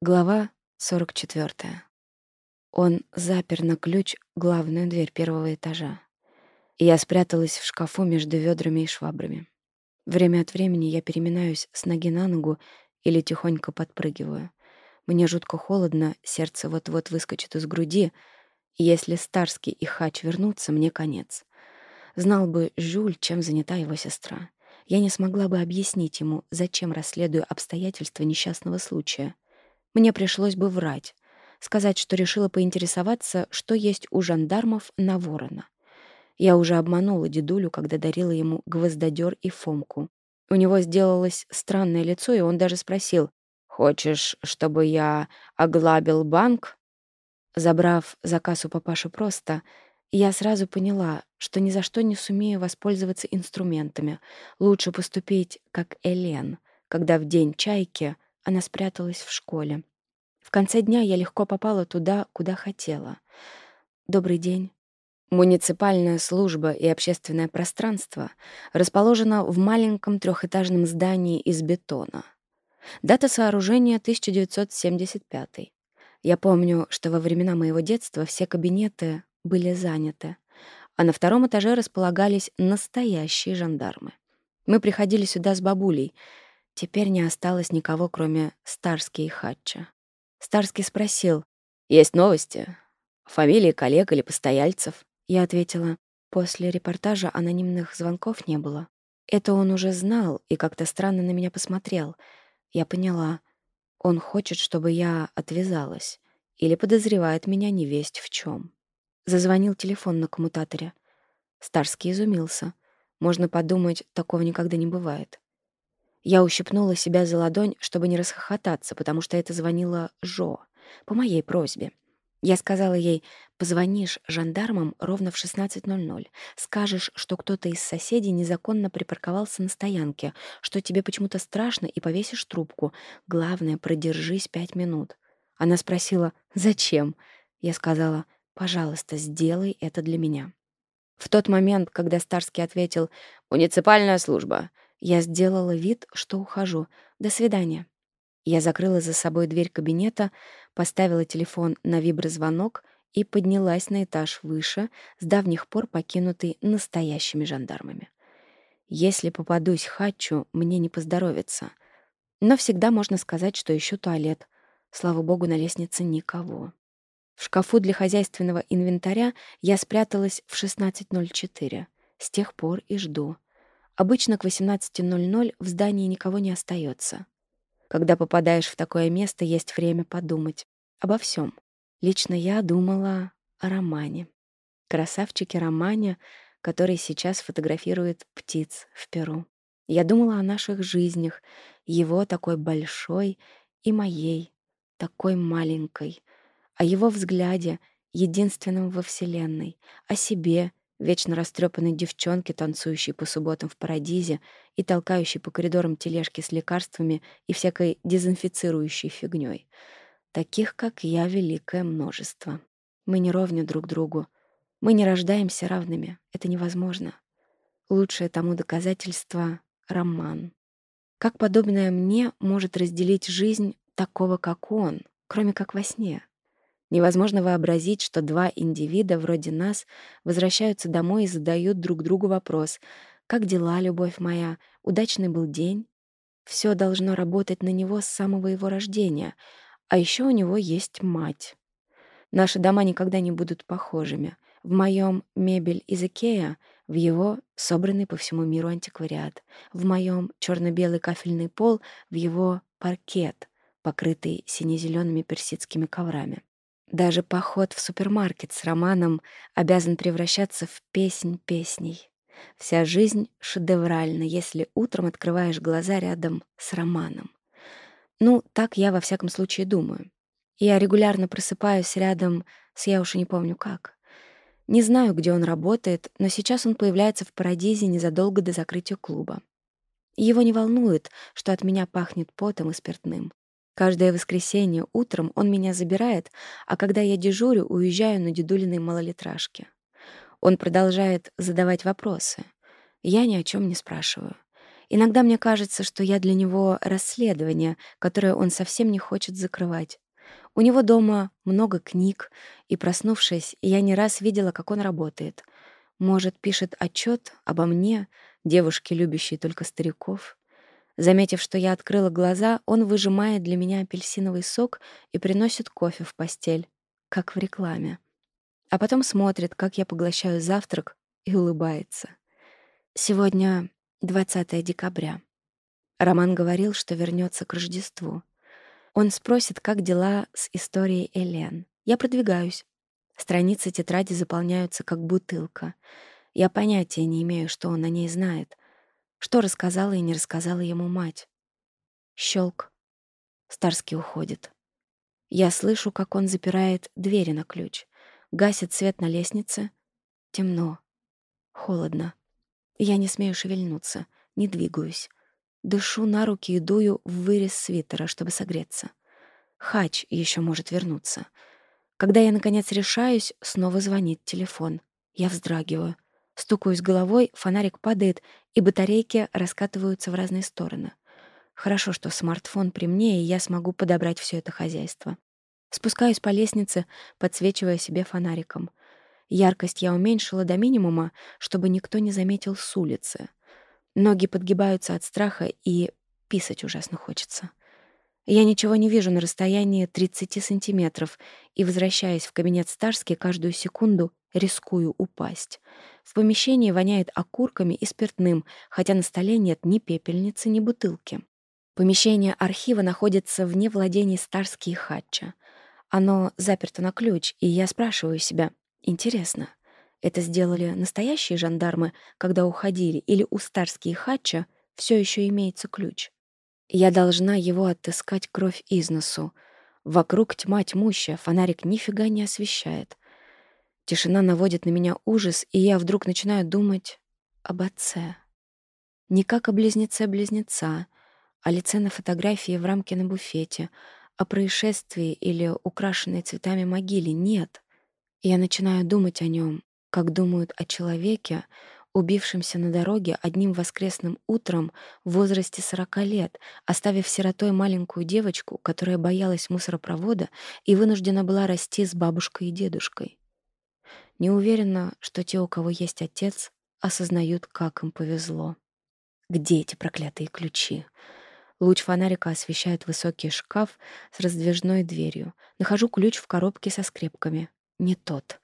Глава 44. Он запер на ключ главную дверь первого этажа. И я спряталась в шкафу между ведрами и швабрами. Время от времени я переминаюсь с ноги на ногу или тихонько подпрыгиваю. Мне жутко холодно, сердце вот-вот выскочит из груди. Если Старский и Хач вернутся, мне конец. Знал бы Жюль, чем занята его сестра. Я не смогла бы объяснить ему, зачем расследую обстоятельства несчастного случая — мне пришлось бы врать, сказать, что решила поинтересоваться, что есть у жандармов на ворона. Я уже обманула дедулю, когда дарила ему гвоздодер и фомку. У него сделалось странное лицо, и он даже спросил, «Хочешь, чтобы я оглабил банк?» Забрав заказ у папаши просто, я сразу поняла, что ни за что не сумею воспользоваться инструментами. Лучше поступить, как Элен, когда в день чайки — она спряталась в школе. В конце дня я легко попала туда, куда хотела. Добрый день. Муниципальная служба и общественное пространство расположено в маленьком трехэтажном здании из бетона. Дата сооружения 1975. Я помню, что во времена моего детства все кабинеты были заняты, а на втором этаже располагались настоящие жандармы. Мы приходили сюда с бабулей — Теперь не осталось никого, кроме Старски и Хатча. Старский спросил. «Есть новости? Фамилии коллег или постояльцев?» Я ответила. После репортажа анонимных звонков не было. Это он уже знал и как-то странно на меня посмотрел. Я поняла. Он хочет, чтобы я отвязалась. Или подозревает меня невесть в чем. Зазвонил телефон на коммутаторе. Старский изумился. Можно подумать, такого никогда не бывает. Я ущипнула себя за ладонь, чтобы не расхохотаться, потому что это звонила Жо, по моей просьбе. Я сказала ей, позвонишь жандармам ровно в 16.00, скажешь, что кто-то из соседей незаконно припарковался на стоянке, что тебе почему-то страшно и повесишь трубку. Главное, продержись пять минут. Она спросила, зачем? Я сказала, пожалуйста, сделай это для меня. В тот момент, когда Старский ответил «Муниципальная служба», я сделала вид, что ухожу. До свидания. Я закрыла за собой дверь кабинета, поставила телефон на виброзвонок и поднялась на этаж выше, с давних пор покинутый настоящими жандармами. Если попадусь Хачу, мне не поздоровится. Но всегда можно сказать, что ищу туалет. Слава богу, на лестнице никого. В шкафу для хозяйственного инвентаря я спряталась в 16.04. С тех пор и жду. Обычно к 18.00 в здании никого не остается. Когда попадаешь в такое место, есть время подумать. Обо всем. Лично я думала о романе. Красавчике романе, который сейчас фотографирует птиц в Перу. Я думала о наших жизнях, его такой большой и моей, такой маленькой, о его взгляде, единственном во Вселенной, о себе, вечно растрепанной девчонке, танцующей по субботам в парадизе и толкающей по коридорам тележки с лекарствами и всякой дезинфицирующей фигней. Таких, как я, великое множество. Мы не ровня друг другу. Мы не рождаемся равными. Это невозможно. Лучшее тому доказательство — роман. Как подобное мне может разделить жизнь такого, как он, кроме как во сне? Невозможно вообразить, что два индивида вроде нас возвращаются домой и задают друг другу вопрос «Как дела, любовь моя? Удачный был день?» Все должно работать на него с самого его рождения, а еще у него есть мать. Наши дома никогда не будут похожими. В моем мебель из Икея, в его собранный по всему миру антиквариат, в моем черно-белый кафельный пол, в его паркет, покрытый сине-зелеными персидскими коврами. Даже поход в супермаркет с романом обязан превращаться в песнь песней. Вся жизнь шедевральна, если утром открываешь глаза рядом с романом. Ну, так я во всяком случае думаю. Я регулярно просыпаюсь рядом с я уж и не помню как. Не знаю, где он работает, но сейчас он появляется в Парадизе незадолго до закрытия клуба. Его не волнует, что от меня пахнет потом и спиртным. Каждое воскресенье утром он меня забирает, а когда я дежурю, уезжаю на дедулиной малолитражке. Он продолжает задавать вопросы. Я ни о чем не спрашиваю. Иногда мне кажется, что я для него расследование, которое он совсем не хочет закрывать. У него дома много книг, и, проснувшись, я не раз видела, как он работает. Может, пишет отчет обо мне, девушке, любящей только стариков. Заметив, что я открыла глаза, он выжимает для меня апельсиновый сок и приносит кофе в постель, как в рекламе. А потом смотрит, как я поглощаю завтрак, и улыбается. Сегодня 20 декабря. Роман говорил, что вернется к Рождеству. Он спросит, как дела с историей Элен. Я продвигаюсь. Страницы тетради заполняются, как бутылка. Я понятия не имею, что он о ней знает — что рассказала и не рассказала ему мать? Щелк. Старский уходит. Я слышу, как он запирает двери на ключ, гасит свет на лестнице. Темно. Холодно. Я не смею шевельнуться, не двигаюсь. Дышу на руки и дую в вырез свитера, чтобы согреться. Хач еще может вернуться. Когда я, наконец, решаюсь, снова звонит телефон. Я вздрагиваю — Стукаюсь головой, фонарик падает, и батарейки раскатываются в разные стороны. Хорошо, что смартфон при мне, и я смогу подобрать все это хозяйство. Спускаюсь по лестнице, подсвечивая себе фонариком. Яркость я уменьшила до минимума, чтобы никто не заметил с улицы. Ноги подгибаются от страха, и писать ужасно хочется. Я ничего не вижу на расстоянии 30 сантиметров, и, возвращаясь в кабинет Старски, каждую секунду Рискую упасть. В помещении воняет окурками и спиртным, хотя на столе нет ни пепельницы, ни бутылки. Помещение архива находится вне владений Старски и Хатча. Оно заперто на ключ, и я спрашиваю себя, интересно, это сделали настоящие жандармы, когда уходили, или у Старски и Хатча все еще имеется ключ? Я должна его отыскать кровь из носу. Вокруг тьма тьмущая, фонарик нифига не освещает. Тишина наводит на меня ужас, и я вдруг начинаю думать об отце. Не как о близнеце-близнеца, о лице на фотографии в рамке на буфете, о происшествии или украшенной цветами могиле. Нет. Я начинаю думать о нем, как думают о человеке, убившемся на дороге одним воскресным утром в возрасте 40 лет, оставив сиротой маленькую девочку, которая боялась мусоропровода и вынуждена была расти с бабушкой и дедушкой. Не уверена, что те, у кого есть отец, осознают, как им повезло. Где эти проклятые ключи? Луч фонарика освещает высокий шкаф с раздвижной дверью. Нахожу ключ в коробке со скрепками. Не тот.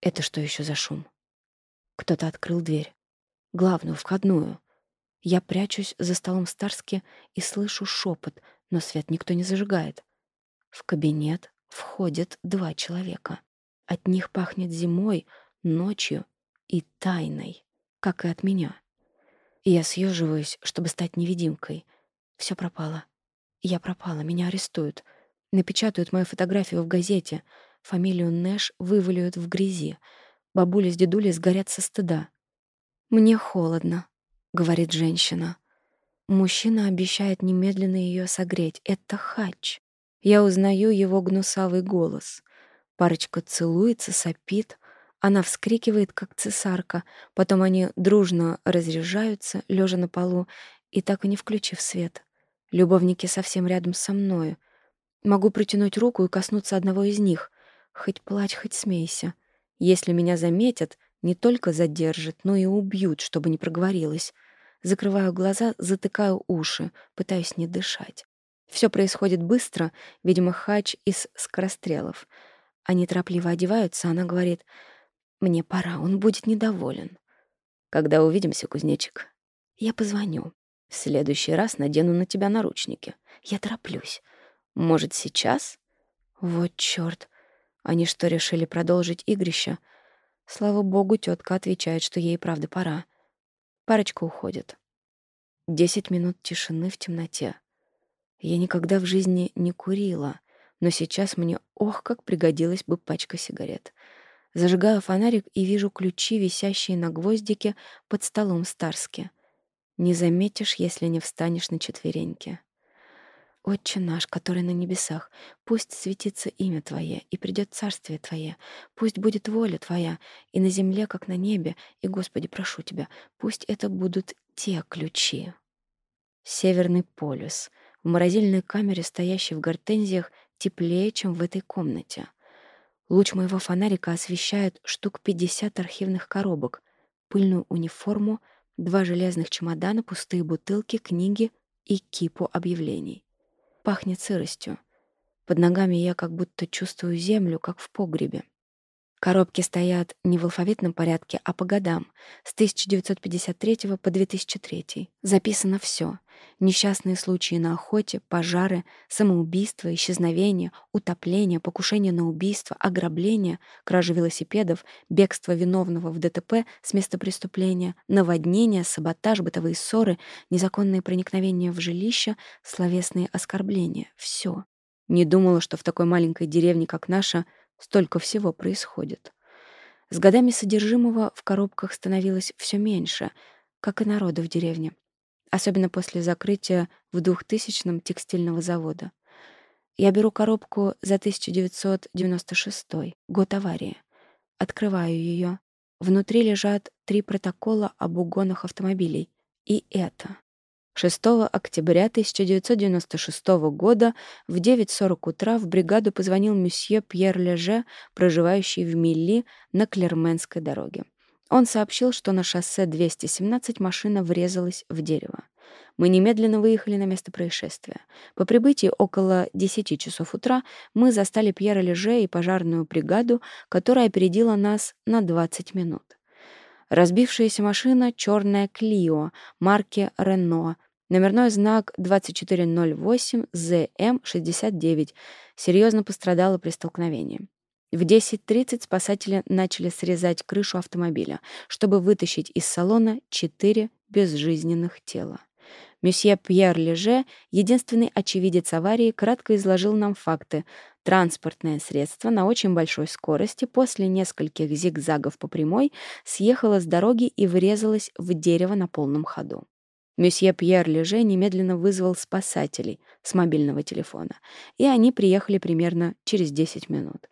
Это что еще за шум? Кто-то открыл дверь. Главную, входную. Я прячусь за столом Старски и слышу шепот, но свет никто не зажигает. В кабинет входят два человека. От них пахнет зимой, ночью и тайной, как и от меня. Я съеживаюсь, чтобы стать невидимкой. Все пропало. Я пропала, меня арестуют. Напечатают мою фотографию в газете. Фамилию Нэш вывалиют в грязи. Бабуля с дедулей сгорят со стыда. «Мне холодно», — говорит женщина. Мужчина обещает немедленно ее согреть. Это хач. Я узнаю его гнусавый голос. Парочка целуется, сопит. Она вскрикивает, как цесарка. Потом они дружно разряжаются, лежа на полу, и так и не включив свет. Любовники совсем рядом со мною. Могу протянуть руку и коснуться одного из них. Хоть плачь, хоть смейся. Если меня заметят, не только задержат, но и убьют, чтобы не проговорилось. Закрываю глаза, затыкаю уши, пытаюсь не дышать. Все происходит быстро, видимо, хач из скорострелов — они торопливо одеваются, она говорит, «Мне пора, он будет недоволен». «Когда увидимся, кузнечик?» «Я позвоню. В следующий раз надену на тебя наручники. Я тороплюсь. Может, сейчас?» «Вот чёрт! Они что, решили продолжить игрище?» Слава богу, тетка отвечает, что ей правда пора. Парочка уходит. Десять минут тишины в темноте. Я никогда в жизни не курила — но сейчас мне ох, как пригодилась бы пачка сигарет. Зажигаю фонарик и вижу ключи, висящие на гвоздике под столом Старски. Не заметишь, если не встанешь на четвереньки. «Отче наш, который на небесах, пусть светится имя Твое, и придет царствие Твое, пусть будет воля Твоя, и на земле, как на небе, и, Господи, прошу Тебя, пусть это будут те ключи». Северный полюс. В морозильной камере, стоящей в гортензиях, теплее, чем в этой комнате. Луч моего фонарика освещает штук 50 архивных коробок, пыльную униформу, два железных чемодана, пустые бутылки, книги и кипу объявлений. Пахнет сыростью. Под ногами я как будто чувствую землю, как в погребе. Коробки стоят не в алфавитном порядке, а по годам. С 1953 по 2003. Записано все: Несчастные случаи на охоте, пожары, самоубийства, исчезновения, утопления, покушения на убийство, ограбления, кражи велосипедов, бегство виновного в ДТП с места преступления, наводнения, саботаж, бытовые ссоры, незаконные проникновения в жилище, словесные оскорбления. Все. Не думала, что в такой маленькой деревне, как наша, — Столько всего происходит. С годами содержимого в коробках становилось все меньше, как и народа в деревне. Особенно после закрытия в 2000-м текстильного завода. Я беру коробку за 1996 год аварии. Открываю ее. Внутри лежат три протокола об угонах автомобилей. И это. 6 октября 1996 года в 9.40 утра в бригаду позвонил месье Пьер Леже, проживающий в Милли на Клерменской дороге. Он сообщил, что на шоссе 217 машина врезалась в дерево. Мы немедленно выехали на место происшествия. По прибытии около 10 часов утра мы застали Пьера Леже и пожарную бригаду, которая опередила нас на 20 минут. Разбившаяся машина — черная Клио, марки Рено, номерной знак 2408ZM69, серьезно пострадала при столкновении. В 10.30 спасатели начали срезать крышу автомобиля, чтобы вытащить из салона четыре безжизненных тела. Месье Пьер Леже, единственный очевидец аварии, кратко изложил нам факты — Транспортное средство на очень большой скорости после нескольких зигзагов по прямой съехало с дороги и врезалось в дерево на полном ходу. Месье Пьер Леже немедленно вызвал спасателей с мобильного телефона, и они приехали примерно через 10 минут.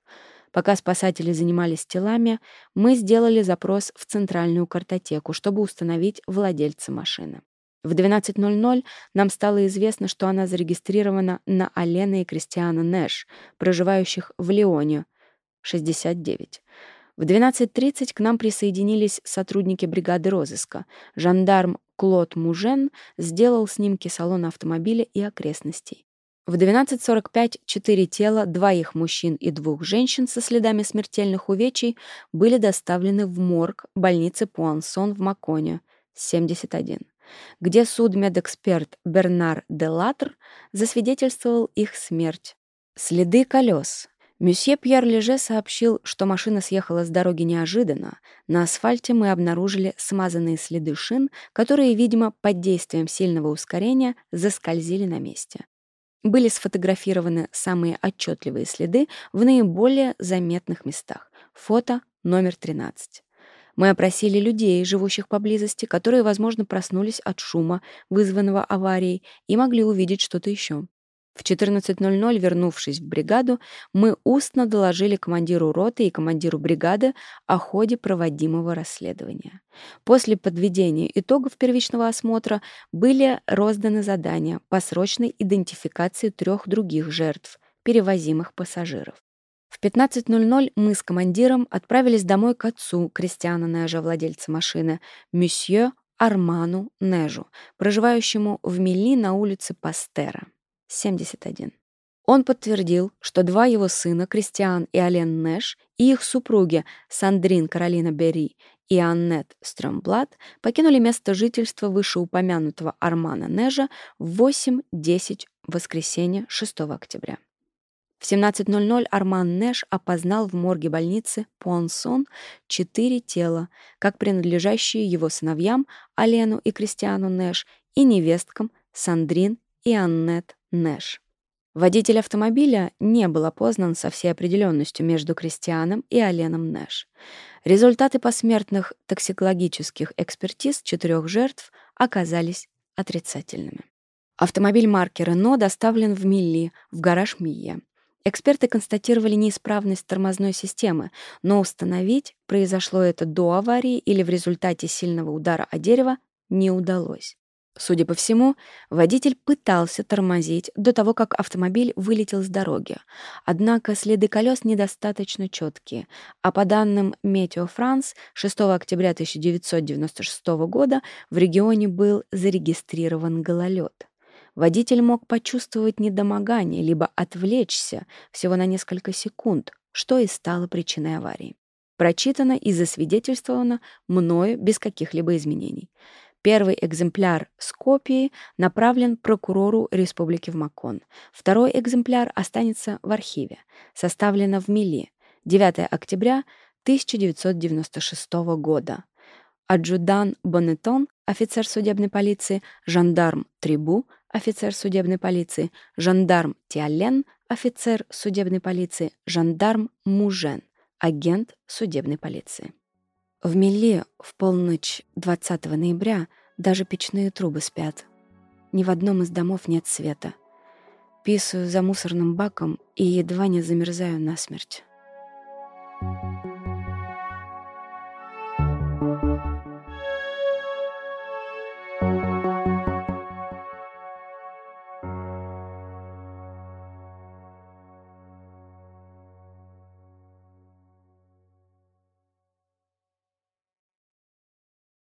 Пока спасатели занимались телами, мы сделали запрос в центральную картотеку, чтобы установить владельца машины. В 12.00 нам стало известно, что она зарегистрирована на Алена и Кристиана Нэш, проживающих в Леоне, 69. В 12.30 к нам присоединились сотрудники бригады розыска. Жандарм Клод Мужен сделал снимки салона автомобиля и окрестностей. В 12.45 четыре тела двоих мужчин и двух женщин со следами смертельных увечий были доставлены в морг больницы Пуансон в Маконе, 71 где судмедэксперт Бернар де Латр засвидетельствовал их смерть. Следы колес. Мюсье Пьер Леже сообщил, что машина съехала с дороги неожиданно. На асфальте мы обнаружили смазанные следы шин, которые, видимо, под действием сильного ускорения заскользили на месте. Были сфотографированы самые отчетливые следы в наиболее заметных местах. Фото номер 13. Мы опросили людей, живущих поблизости, которые, возможно, проснулись от шума, вызванного аварией, и могли увидеть что-то еще. В 14.00, вернувшись в бригаду, мы устно доложили командиру роты и командиру бригады о ходе проводимого расследования. После подведения итогов первичного осмотра были розданы задания по срочной идентификации трех других жертв, перевозимых пассажиров. В 15.00 мы с командиром отправились домой к отцу Кристиана Нежа, владельца машины, месье Арману Нежу, проживающему в Мели на улице Пастера, 71. Он подтвердил, что два его сына, Кристиан и Ален Нэш, и их супруги Сандрин Каролина Берри и Аннет Стрёмблат покинули место жительства вышеупомянутого Армана Нежа в 8.10 воскресенья 6 октября. В 17.00 Арман Нэш опознал в морге больницы Пуансон четыре тела, как принадлежащие его сыновьям Алену и Кристиану Нэш и невесткам Сандрин и Аннет Нэш. Водитель автомобиля не был опознан со всей определенностью между Кристианом и Аленом Нэш. Результаты посмертных токсикологических экспертиз четырех жертв оказались отрицательными. Автомобиль марки «Рено» доставлен в Милли, в гараж Мия. Эксперты констатировали неисправность тормозной системы, но установить, произошло это до аварии или в результате сильного удара о дерево, не удалось. Судя по всему, водитель пытался тормозить до того, как автомобиль вылетел с дороги. Однако следы колес недостаточно четкие, а по данным Метео Франс 6 октября 1996 года в регионе был зарегистрирован гололед водитель мог почувствовать недомогание либо отвлечься всего на несколько секунд, что и стало причиной аварии. Прочитано и засвидетельствовано мною без каких-либо изменений. Первый экземпляр с копией направлен прокурору Республики в Макон. Второй экземпляр останется в архиве. Составлено в Мили. 9 октября 1996 года. Аджудан Бонетон, офицер судебной полиции, жандарм Трибу, офицер судебной полиции, жандарм Тиален, офицер судебной полиции, жандарм Мужен, агент судебной полиции. В Мели в полночь 20 ноября даже печные трубы спят. Ни в одном из домов нет света. Писаю за мусорным баком и едва не замерзаю насмерть.